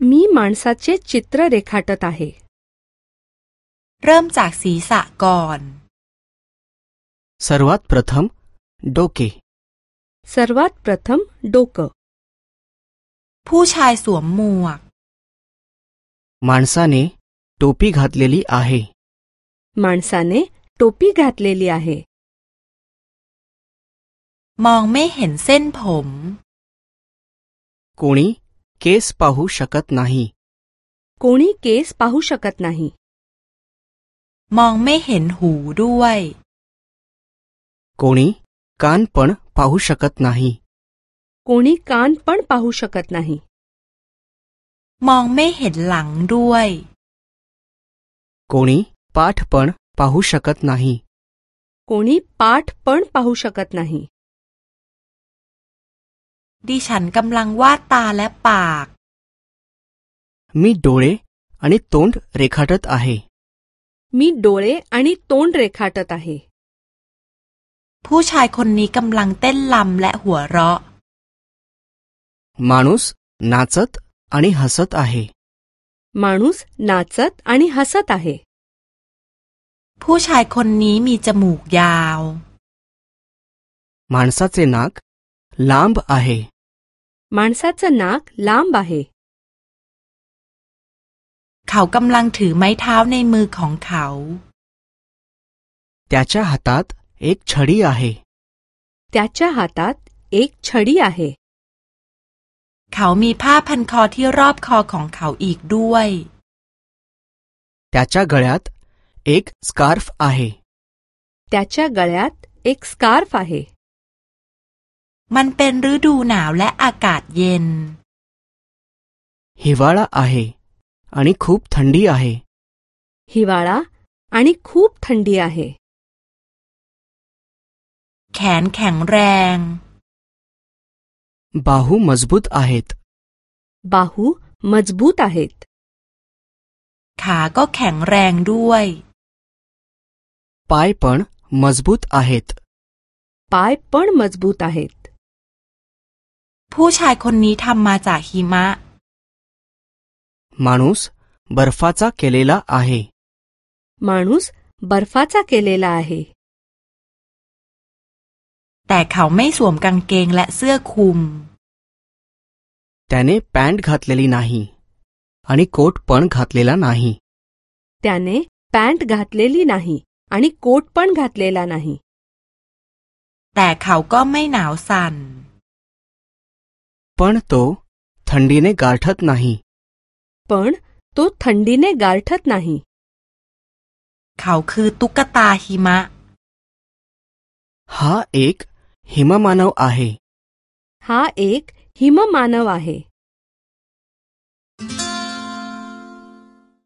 मी माणसाचे चित्र रेखाटत आहे เริ่มจากศีรษะก่อน सर्वात प्रथम डोके सर्वात प्रथम डोकं ผู้ชายสวมหมวก माणसाने टोपी घातलेली आहे माणसाने टोपी घातलेली आहे มองไม่เห็นเส้นผม कोणी केस पाहू शकत नाही कोणी केस पाहू शकत नाही มองไม่เห็นหูด้วย कोणी कान पण पाहू शकत नाही कोणी कान पण पाहू शकत नाही มองไม่เห็นหลังด้วย कोणी पाठ पण पाहू शकत नाही कोणी पाठ पण पाहू शकत नाही ดิฉันกำลังวาดตาและปาก मी डोळे आणि तोंड रेखाटत आहे मी डोळे आणि तोंड रेखाटत आहे ผู้ชายคนนี้กำลังเต้นลำและหัวเราะ माणूस नाचत आणि हसत आहे माणूस नाचत आणि हसत आहे ผู้ชายคนนี้มีจมูกยาว माणसाचे नाक लांब आहे माणसाचं नाक लांब आहे เขากำลังถือไม้เท้าในมือของเขา त्याच्या हातात एक छडी आहे त्याच्या हातात एक छडी आहे เขามีผ้าพันคอที่รอบคอของเขาอีกด้วย त्याच्या गळ्यात एक स्कार्फ आहे त्याच्या गळ्यात एक स्कार्फ आहे มันเป็นฤดูหนาวและอากาศเย็น हिवाळा आहे आणि खूप थंडी आहे हिवाळा आणि खूप थंडी आहे แขนแข็งแรง बाहू मजबूत आहेत बाहू मजबूत आहेत ขาก็แข็งแรงด้วย पाय पण मजबूत आहेत पाय पण मजबूत आहेत ผู้ชายคนนี้ทำมาจากหิมะ माणूस बर्फाचा केलेला आहे माणूस बर्फाचा केलेला आहे แต่เขาไม่สวมกางเกงและเสื้อคลุม त्याने पॅन्ट घातलेली नाही आणि कोट पण घातलेला नाही त्याने पॅन्ट घातलेली नाही आणि कोट पण घातलेला नाही แต่เขาก็ไม่หนาวสั่น पण तो थंडीने गारठत नाही पण तो थंडीने गारठत नाही เขาคือตุ๊กตาหิมะ हा एक हिममानव आहे हा एक हिममानव आहे